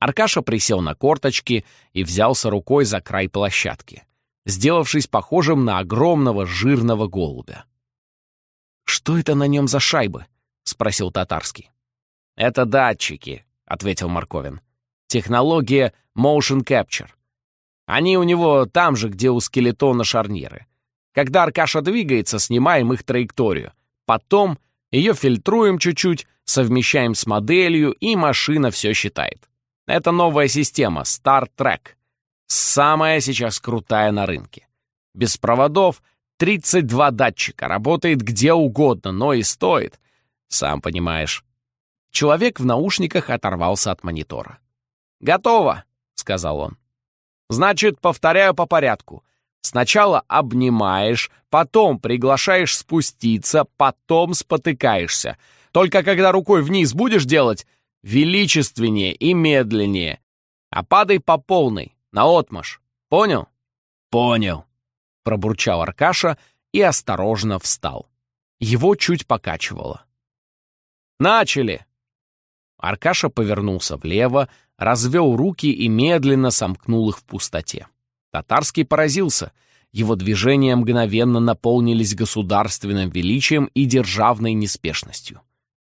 Аркаша присел на корточки и взялся рукой за край площадки, сделавшись похожим на огромного жирного голубя. «Что это на нем за шайбы?» — спросил Татарский. «Это датчики», — ответил Марковин. «Технология Motion Capture. Они у него там же, где у скелетона шарниры. Когда Аркаша двигается, снимаем их траекторию. Потом ее фильтруем чуть-чуть, совмещаем с моделью, и машина все считает. Это новая система Star Trek. Самая сейчас крутая на рынке. Без проводов 32 датчика, работает где угодно, но и стоит. Сам понимаешь. Человек в наушниках оторвался от монитора. «Готово», — сказал он. «Значит, повторяю по порядку. Сначала обнимаешь, потом приглашаешь спуститься, потом спотыкаешься. Только когда рукой вниз будешь делать, величественнее и медленнее. А падай по полной, наотмашь. Понял? Понял. Пробурчал Аркаша и осторожно встал. Его чуть покачивало. «Начали!» Аркаша повернулся влево, развел руки и медленно сомкнул их в пустоте. Татарский поразился. Его движения мгновенно наполнились государственным величием и державной неспешностью.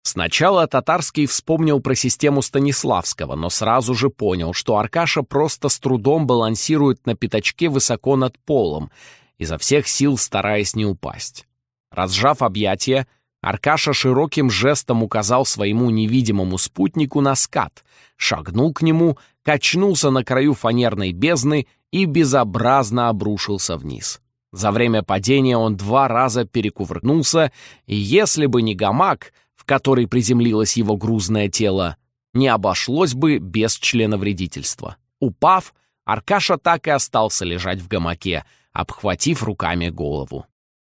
Сначала Татарский вспомнил про систему Станиславского, но сразу же понял, что Аркаша просто с трудом балансирует на пятачке высоко над полом, изо всех сил стараясь не упасть. Разжав объятия, Аркаша широким жестом указал своему невидимому спутнику на скат, шагнул к нему, качнулся на краю фанерной бездны и безобразно обрушился вниз. За время падения он два раза перекувыркнулся, и если бы не гамак, в который приземлилось его грузное тело, не обошлось бы без членовредительства. Упав, Аркаша так и остался лежать в гамаке, обхватив руками голову.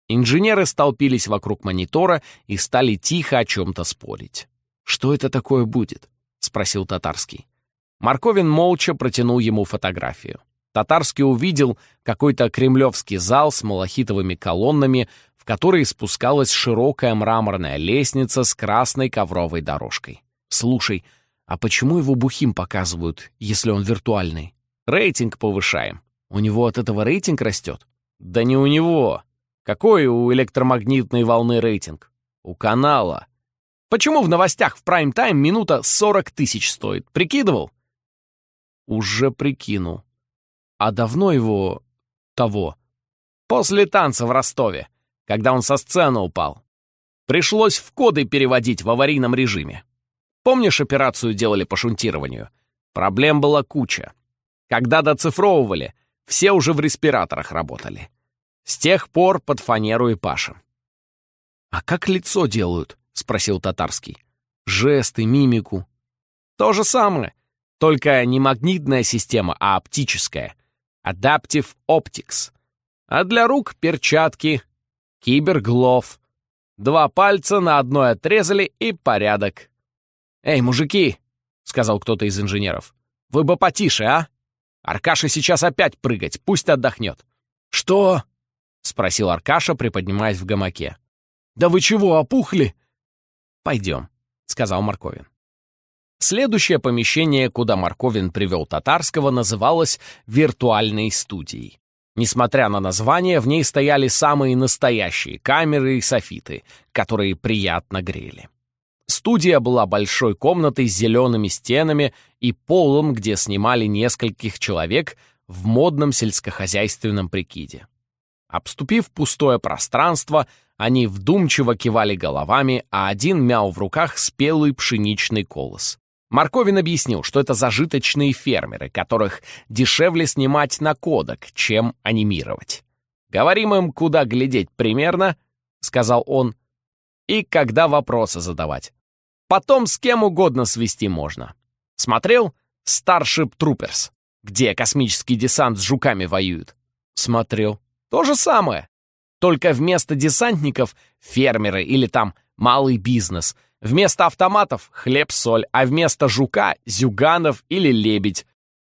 Инженеры столпились вокруг монитора и стали тихо о чем-то спорить. «Что это такое будет?» — спросил Татарский. Марковин молча протянул ему фотографию. Татарский увидел какой-то кремлевский зал с малахитовыми колоннами, в который спускалась широкая мраморная лестница с красной ковровой дорожкой. «Слушай, а почему его бухим показывают, если он виртуальный? Рейтинг повышаем. У него от этого рейтинг растет?» «Да не у него. Какой у электромагнитной волны рейтинг? У канала. Почему в новостях в прайм-тайм минута 40 тысяч стоит? Прикидывал?» «Уже прикинул. А давно его... того? После танца в Ростове, когда он со сцены упал. Пришлось в коды переводить в аварийном режиме. Помнишь, операцию делали по шунтированию? Проблем была куча. Когда доцифровывали, все уже в респираторах работали. С тех пор под фанеру и пашем. «А как лицо делают?» — спросил Татарский. «Жесты, мимику». «То же самое, только не магнитная система, а оптическая. Adaptive Optics. А для рук перчатки, киберглов. Два пальца на одной отрезали и порядок. «Эй, мужики!» — сказал кто-то из инженеров. «Вы бы потише, а? Аркаша сейчас опять прыгать, пусть отдохнет». «Что?» — спросил Аркаша, приподнимаясь в гамаке. «Да вы чего, опухли?» «Пойдем», — сказал Марковин. Следующее помещение, куда Марковин привел Татарского, называлось «виртуальной студией». Несмотря на название, в ней стояли самые настоящие камеры и софиты, которые приятно грели. Студия была большой комнатой с зелеными стенами и полом, где снимали нескольких человек в модном сельскохозяйственном прикиде. Обступив пустое пространство, они вдумчиво кивали головами, а один мял в руках спелый пшеничный колос. Марковин объяснил, что это зажиточные фермеры, которых дешевле снимать на кодек, чем анимировать. «Говорим им, куда глядеть примерно», — сказал он, — «и когда вопросы задавать. Потом с кем угодно свести можно. Смотрел Starship Troopers, где космический десант с жуками воюет?» «Смотрел. То же самое. Только вместо десантников — фермеры или там малый бизнес — Вместо автоматов — хлеб-соль, а вместо жука — зюганов или лебедь.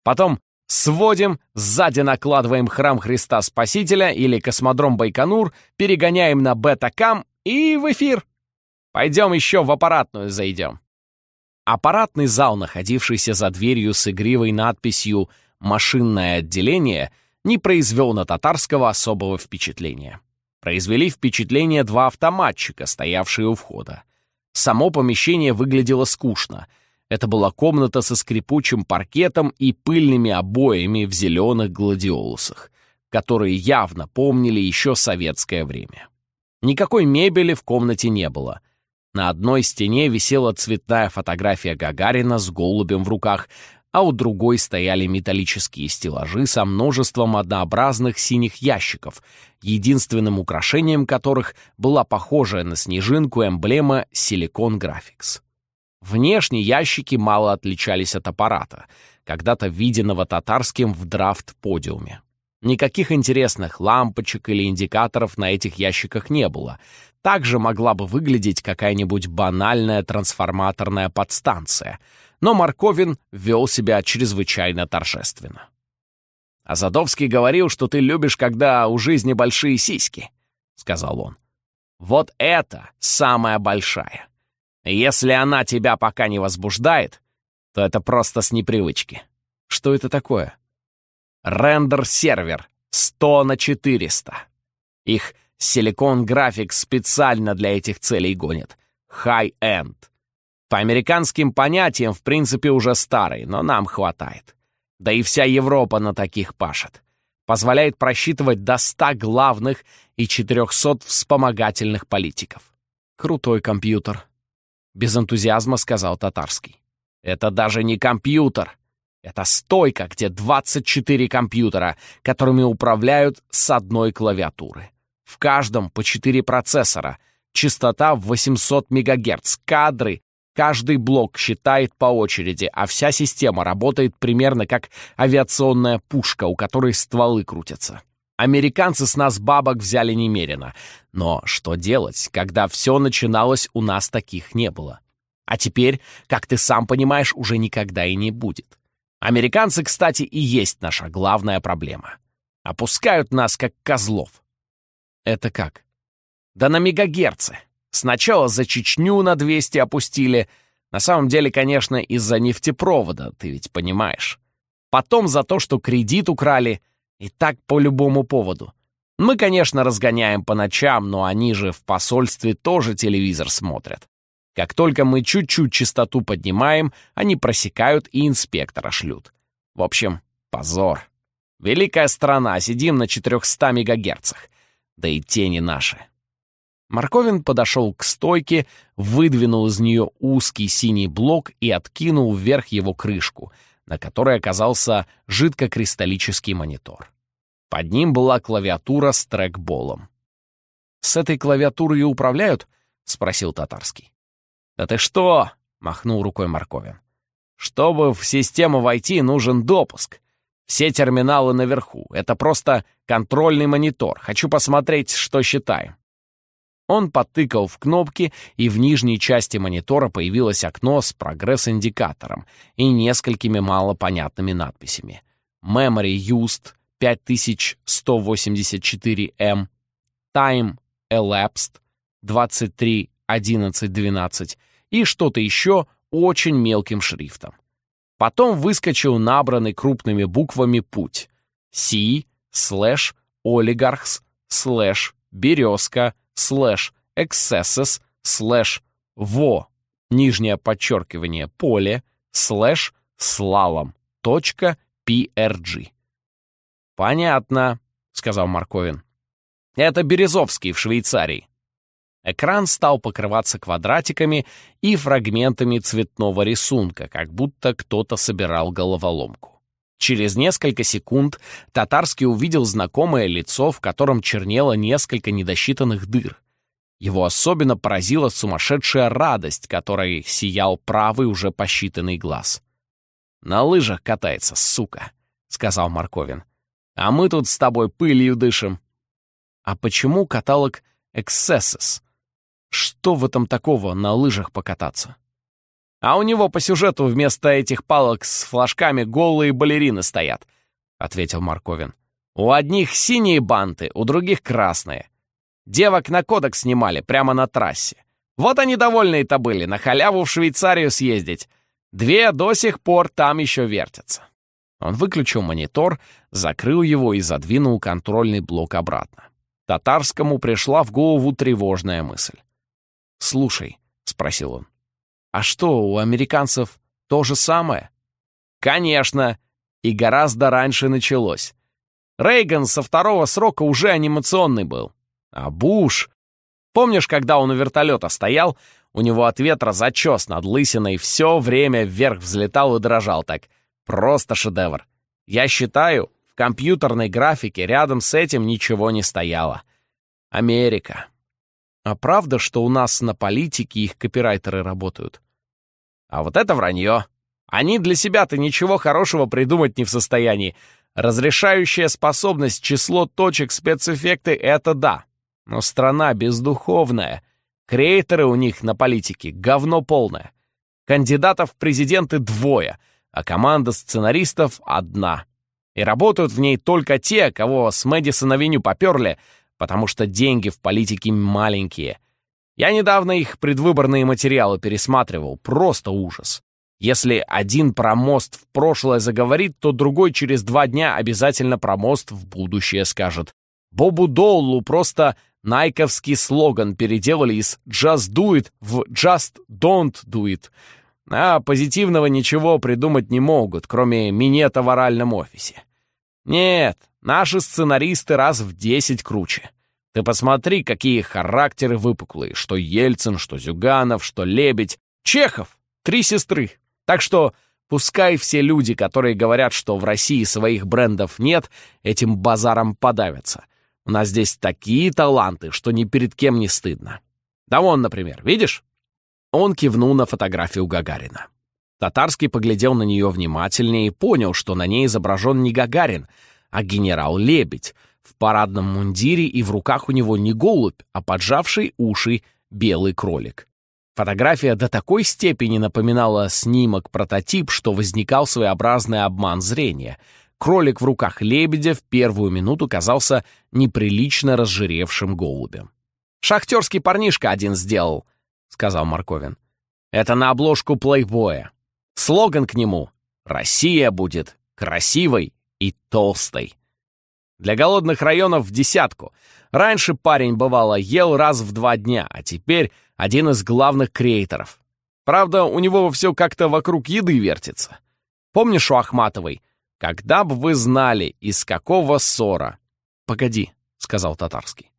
Потом сводим, сзади накладываем храм Христа Спасителя или космодром Байконур, перегоняем на бета-кам и в эфир. Пойдем еще в аппаратную зайдем. Аппаратный зал, находившийся за дверью с игривой надписью «Машинное отделение», не произвел на татарского особого впечатления. Произвели впечатление два автоматчика, стоявшие у входа. Само помещение выглядело скучно. Это была комната со скрипучим паркетом и пыльными обоями в зеленых гладиолусах, которые явно помнили еще советское время. Никакой мебели в комнате не было. На одной стене висела цветная фотография Гагарина с голубем в руках, а у другой стояли металлические стеллажи со множеством однообразных синих ящиков, единственным украшением которых была похожая на снежинку эмблема Silicon Graphics. Внешне ящики мало отличались от аппарата, когда-то виденного татарским в драфт-подиуме. Никаких интересных лампочек или индикаторов на этих ящиках не было. Также могла бы выглядеть какая-нибудь банальная трансформаторная подстанция. Но Марковин вел себя чрезвычайно торжественно. «Азадовский говорил, что ты любишь, когда у жизни большие сиськи», — сказал он. «Вот это самая большая. Если она тебя пока не возбуждает, то это просто с непривычки». «Что это такое?» Рендер-сервер 100 на 400. Их Silicon Graphics специально для этих целей гонит. High-end. По американским понятиям, в принципе, уже старый, но нам хватает. Да и вся Европа на таких пашет. Позволяет просчитывать до 100 главных и 400 вспомогательных политиков. Крутой компьютер. Без энтузиазма сказал Татарский. Это даже не компьютер. Это стойка, где 24 компьютера, которыми управляют с одной клавиатуры. В каждом по 4 процессора, частота в 800 МГц, кадры. Каждый блок считает по очереди, а вся система работает примерно как авиационная пушка, у которой стволы крутятся. Американцы с нас бабок взяли немерено. Но что делать, когда все начиналось, у нас таких не было? А теперь, как ты сам понимаешь, уже никогда и не будет. Американцы, кстати, и есть наша главная проблема. Опускают нас, как козлов. Это как? Да на мегагерцы. Сначала за Чечню на 200 опустили. На самом деле, конечно, из-за нефтепровода, ты ведь понимаешь. Потом за то, что кредит украли. И так по любому поводу. Мы, конечно, разгоняем по ночам, но они же в посольстве тоже телевизор смотрят. Как только мы чуть-чуть частоту поднимаем, они просекают и инспектора шлют. В общем, позор. Великая страна, сидим на 400 мегагерцах. Да и тени наши. Марковин подошел к стойке, выдвинул из нее узкий синий блок и откинул вверх его крышку, на которой оказался жидкокристаллический монитор. Под ним была клавиатура с трекболом. «С этой клавиатурой управляют?» — спросил Татарский. «Да ты что?» — махнул рукой Марковин. «Чтобы в систему войти, нужен допуск. Все терминалы наверху. Это просто контрольный монитор. Хочу посмотреть, что считаем». Он потыкал в кнопки, и в нижней части монитора появилось окно с прогресс-индикатором и несколькими малопонятными надписями. Memory used 5184M, Time elapsed 231112 и что-то еще очень мелким шрифтом. Потом выскочил набранный крупными буквами путь. C, слэш, oligarchs, слэш, березка, слэш, excesses, слэш, во, нижнее подчеркивание, поле, слэш, слалом, точка, PRG. «Понятно», — сказал Марковин. «Это Березовский в Швейцарии. Экран стал покрываться квадратиками и фрагментами цветного рисунка, как будто кто-то собирал головоломку. Через несколько секунд Татарский увидел знакомое лицо, в котором чернело несколько недосчитанных дыр. Его особенно поразила сумасшедшая радость, которой сиял правый уже посчитанный глаз. «На лыжах катается, сука», — сказал Марковин. «А мы тут с тобой пылью дышим». «А почему каталог «Excesses»?» Что в этом такого на лыжах покататься? А у него по сюжету вместо этих палок с флажками голые балерины стоят, ответил Марковин. У одних синие банты, у других красные. Девок на кодек снимали прямо на трассе. Вот они довольные-то были, на халяву в Швейцарию съездить. Две до сих пор там еще вертятся. Он выключил монитор, закрыл его и задвинул контрольный блок обратно. Татарскому пришла в голову тревожная мысль. «Слушай», — спросил он, — «а что, у американцев то же самое?» «Конечно!» И гораздо раньше началось. Рейган со второго срока уже анимационный был. А Буш... Помнишь, когда он у вертолета стоял, у него от ветра зачес над лысиной все время вверх взлетал и дрожал так. Просто шедевр. Я считаю, компьютерной графике рядом с этим ничего не стояло. Америка. А правда, что у нас на политике их копирайтеры работают? А вот это вранье. Они для себя-то ничего хорошего придумать не в состоянии. Разрешающая способность число точек спецэффекты — это да. Но страна бездуховная. Креаторы у них на политике — говно полное. Кандидатов в президенты двое, а команда сценаристов — одна и работают в ней только те, кого с Мэдисона-авеню поперли, потому что деньги в политике маленькие. Я недавно их предвыборные материалы пересматривал, просто ужас. Если один про мост в прошлое заговорит, то другой через два дня обязательно про мост в будущее скажет. Бобу Доулу просто найковский слоган переделали из «just do it» в «just don't do it», а позитивного ничего придумать не могут, кроме минета в оральном офисе. Нет, наши сценаристы раз в десять круче. Ты посмотри, какие характеры выпуклые. Что Ельцин, что Зюганов, что Лебедь. Чехов! Три сестры. Так что пускай все люди, которые говорят, что в России своих брендов нет, этим базаром подавятся. У нас здесь такие таланты, что ни перед кем не стыдно. Да вон, например, видишь? Он кивнул на фотографию Гагарина. Татарский поглядел на нее внимательнее и понял, что на ней изображен не Гагарин, а генерал Лебедь в парадном мундире и в руках у него не голубь, а поджавший уши белый кролик. Фотография до такой степени напоминала снимок-прототип, что возникал своеобразный обман зрения. Кролик в руках лебедя в первую минуту казался неприлично разжиревшим голубем. «Шахтерский парнишка один сделал», — сказал Марковин. «Это на обложку плейбоя. Слоган к нему «Россия будет красивой и толстой». Для голодных районов в десятку. Раньше парень, бывало, ел раз в два дня, а теперь один из главных креаторов. Правда, у него все как-то вокруг еды вертится. Помнишь у Ахматовой? «Когда бы вы знали, из какого ссора?» «Погоди», — сказал Татарский.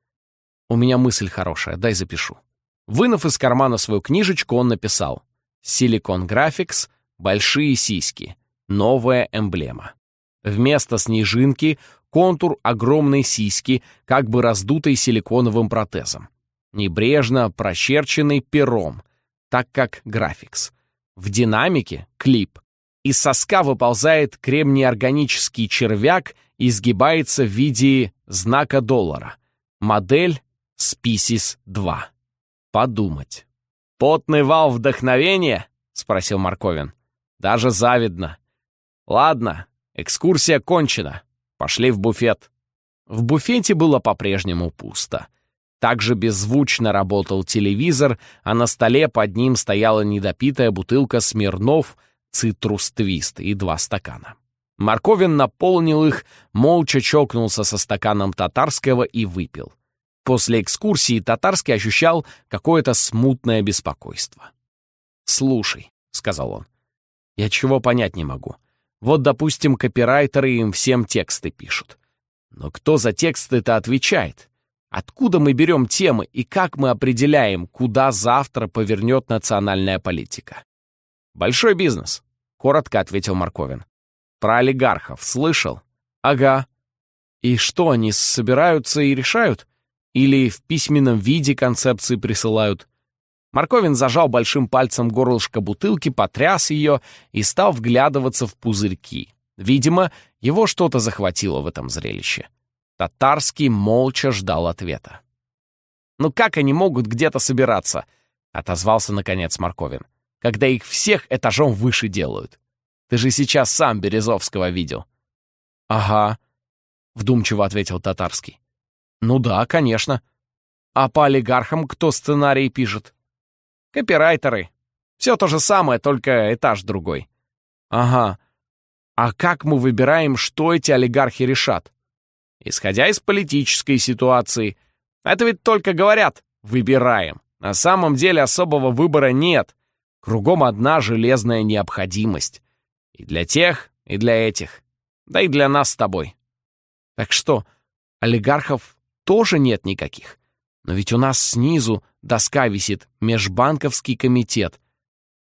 «У меня мысль хорошая, дай запишу». Вынув из кармана свою книжечку, он написал «Silicon Graphics большие сиськи, новая эмблема. Вместо снежинки контур огромной сиськи, как бы раздутой силиконовым протезом. Небрежно прочерченный пером, так как графикс. В динамике — клип. Из соска выползает кремнеорганический червяк и сгибается в виде знака доллара. Модель Species 2. Подумать. «Потный вал вдохновения?» — спросил Марковин. Даже завидно. Ладно, экскурсия кончена. Пошли в буфет. В буфете было по-прежнему пусто. Также беззвучно работал телевизор, а на столе под ним стояла недопитая бутылка Смирнов, цитрус-твист и два стакана. Марковин наполнил их, молча чокнулся со стаканом татарского и выпил. После экскурсии татарский ощущал какое-то смутное беспокойство. «Слушай», — сказал он, я чего понять не могу. Вот, допустим, копирайтеры им всем тексты пишут. Но кто за тексты-то отвечает? Откуда мы берем темы и как мы определяем, куда завтра повернет национальная политика? Большой бизнес, коротко ответил Марковин. Про олигархов слышал? Ага. И что, они собираются и решают? Или в письменном виде концепции присылают? Марковин зажал большим пальцем горлышко бутылки, потряс ее и стал вглядываться в пузырьки. Видимо, его что-то захватило в этом зрелище. Татарский молча ждал ответа. «Ну как они могут где-то собираться?» — отозвался, наконец, Марковин. «Когда их всех этажом выше делают. Ты же сейчас сам Березовского видел». «Ага», — вдумчиво ответил Татарский. «Ну да, конечно. А по олигархам кто сценарий пишет?» Копирайтеры. Все то же самое, только этаж другой. Ага. А как мы выбираем, что эти олигархи решат? Исходя из политической ситуации. Это ведь только говорят «выбираем». На самом деле особого выбора нет. Кругом одна железная необходимость. И для тех, и для этих. Да и для нас с тобой. Так что, олигархов тоже нет никаких. Но ведь у нас снизу доска висит «Межбанковский комитет».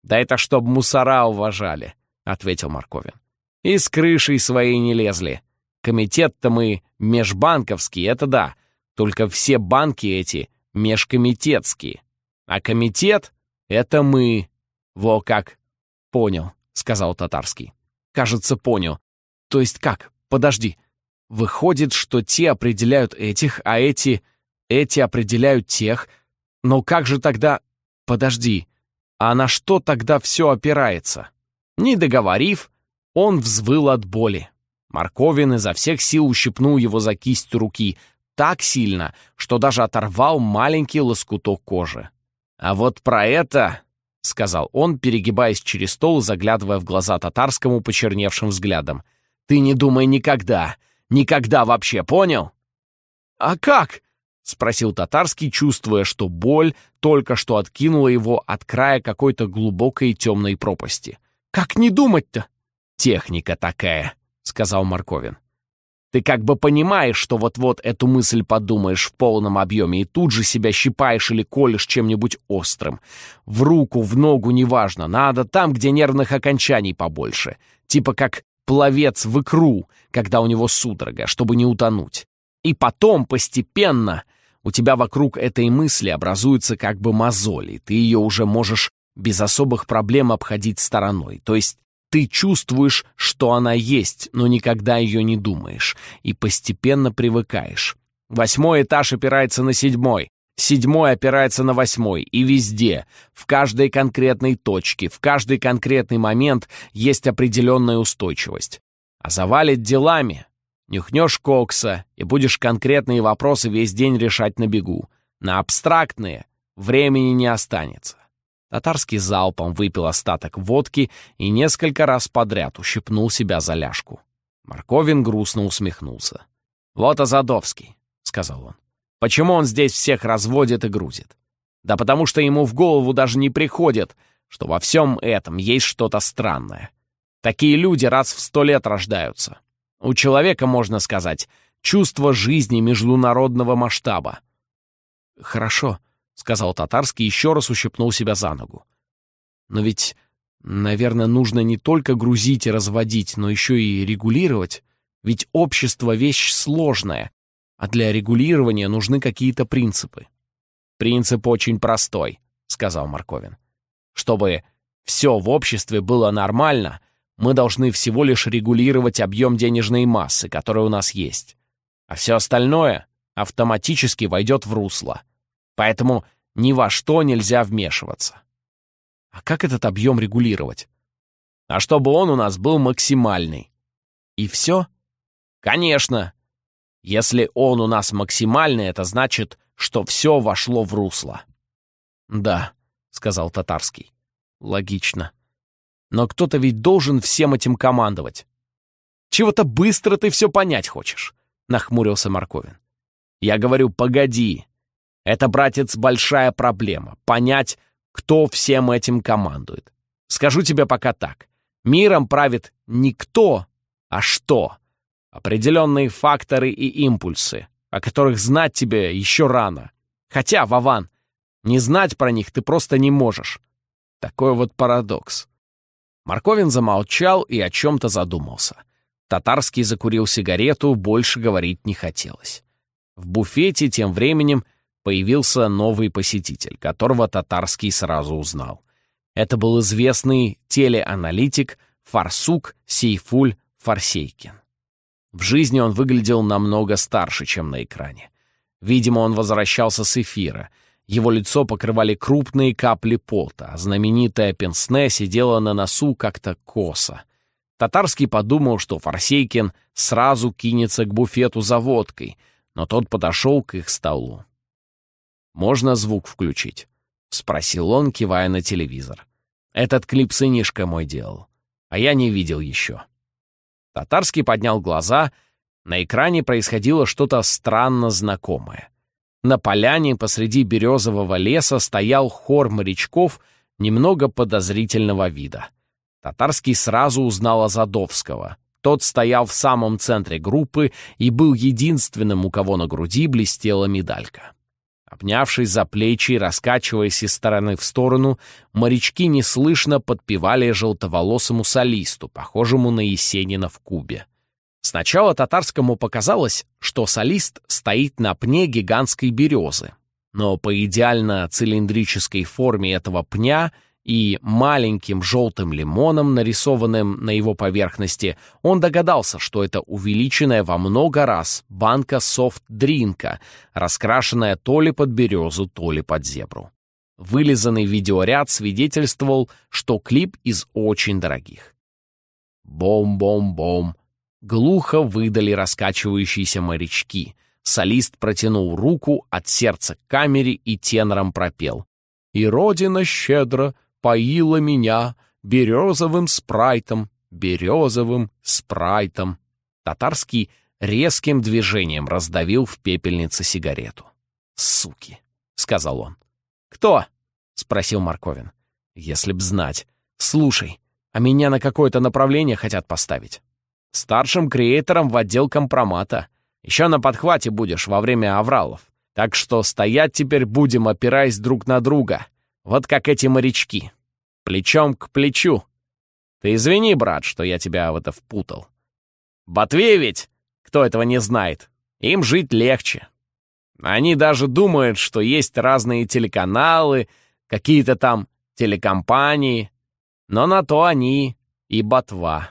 «Да это чтоб мусора уважали», — ответил Марковин. «И с крышей своей не лезли. Комитет-то мы межбанковский, это да. Только все банки эти межкомитетские. А комитет — это мы. Во как. Понял, сказал татарский. Кажется, понял. То есть как? Подожди. Выходит, что те определяют этих, а эти... Эти определяют тех. Но как же тогда... Подожди. А на что тогда все опирается? Не договорив, он взвыл от боли. Марковин изо всех сил ущипнул его за кисть руки так сильно, что даже оторвал маленький лоскуток кожи. «А вот про это...» — сказал он, перегибаясь через стол заглядывая в глаза татарскому почерневшим взглядом. «Ты не думай никогда! Никогда вообще, понял?» «А как?» — спросил татарский, чувствуя, что боль только что откинула его от края какой-то глубокой темной пропасти. «Как не думать-то?» «Техника такая», — сказал Марковин. Ты как бы понимаешь, что вот-вот эту мысль подумаешь в полном объеме и тут же себя щипаешь или колешь чем-нибудь острым. В руку, в ногу, неважно. Надо там, где нервных окончаний побольше. Типа как пловец в икру, когда у него судорога, чтобы не утонуть. И потом, постепенно, у тебя вокруг этой мысли образуются как бы мозоли. Ты ее уже можешь без особых проблем обходить стороной. То есть ты чувствуешь, что она есть, но никогда ее не думаешь, и постепенно привыкаешь. Восьмой этаж опирается на седьмой, седьмой опирается на восьмой, и везде, в каждой конкретной точке, в каждый конкретный момент есть определенная устойчивость. А завалит делами, нюхнешь кокса и будешь конкретные вопросы весь день решать на бегу. На абстрактные времени не останется. Татарский залпом выпил остаток водки и несколько раз подряд ущипнул себя за ляжку. Марковин грустно усмехнулся. «Вот Азадовский», — сказал он. «Почему он здесь всех разводит и грузит? Да потому что ему в голову даже не приходит, что во всем этом есть что-то странное. Такие люди раз в сто лет рождаются. У человека, можно сказать, чувство жизни международного масштаба». «Хорошо», — сказал татарский, еще раз ущипнул себя за ногу. «Но ведь, наверное, нужно не только грузить и разводить, но еще и регулировать. Ведь общество — вещь сложная, а для регулирования нужны какие-то принципы». «Принцип очень простой», — сказал Марковин. «Чтобы все в обществе было нормально, мы должны всего лишь регулировать объем денежной массы, которая у нас есть. А все остальное автоматически войдет в русло». Поэтому ни во что нельзя вмешиваться. А как этот объем регулировать? А чтобы он у нас был максимальный. И все? Конечно. Если он у нас максимальный, это значит, что все вошло в русло. Да, сказал Татарский. Логично. Но кто-то ведь должен всем этим командовать. Чего-то быстро ты все понять хочешь, нахмурился Марковин. Я говорю, погоди, это, братец, большая проблема. Понять, кто всем этим командует. Скажу тебе пока так. Миром правит не кто, а что. Определенные факторы и импульсы, о которых знать тебе еще рано. Хотя, Вован, не знать про них ты просто не можешь. Такой вот парадокс. Марковин замолчал и о чем-то задумался. Татарский закурил сигарету, больше говорить не хотелось. В буфете тем временем появился новый посетитель, которого Татарский сразу узнал. Это был известный телеаналитик Фарсук Сейфуль Фарсейкин. В жизни он выглядел намного старше, чем на экране. Видимо, он возвращался с эфира. Его лицо покрывали крупные капли пота, а знаменитая пенсне сидела на носу как-то косо. Татарский подумал, что Фарсейкин сразу кинется к буфету за водкой, но тот подошел к их столу. «Можно звук включить?» — спросил он, кивая на телевизор. Этот клип сынишка мой делал, а я не видел еще». Татарский поднял глаза. На экране происходило что-то странно знакомое. На поляне посреди березового леса стоял хор морячков немного подозрительного вида. Татарский сразу узнал Азадовского. Тот стоял в самом центре группы и был единственным, у кого на груди блестела медалька. Обнявшись за плечи и раскачиваясь из стороны в сторону, морячки неслышно подпевали желтоволосому солисту, похожему на Есенина в Кубе. Сначала татарскому показалось, что солист стоит на пне гигантской березы. Но по идеально цилиндрической форме этого пня и маленьким желтым лимоном, нарисованным на его поверхности, он догадался, что это увеличенная во много раз банка софт-дринка, раскрашенная то ли под березу, то ли под зебру. Вылизанный видеоряд свидетельствовал, что клип из очень дорогих. Бом-бом-бом. Глухо выдали раскачивающиеся морячки. Солист протянул руку от сердца к камере и тенором пропел. «И Родина щедро поила меня березовым спрайтом, березовым спрайтом». Татарский резким движением раздавил в пепельнице сигарету. «Суки!» — сказал он. «Кто?» — спросил Марковин. «Если б знать. Слушай, а меня на какое-то направление хотят поставить старшим креатором в отдел компромата. Еще на подхвате будешь во время авралов. Так что стоять теперь будем, опираясь друг на друга. Вот как эти морячки. Плечом к плечу. Ты извини, брат, что я тебя в это впутал. Ботве ведь, кто этого не знает, им жить легче. Они даже думают, что есть разные телеканалы, какие-то там телекомпании. Но на то они и ботва.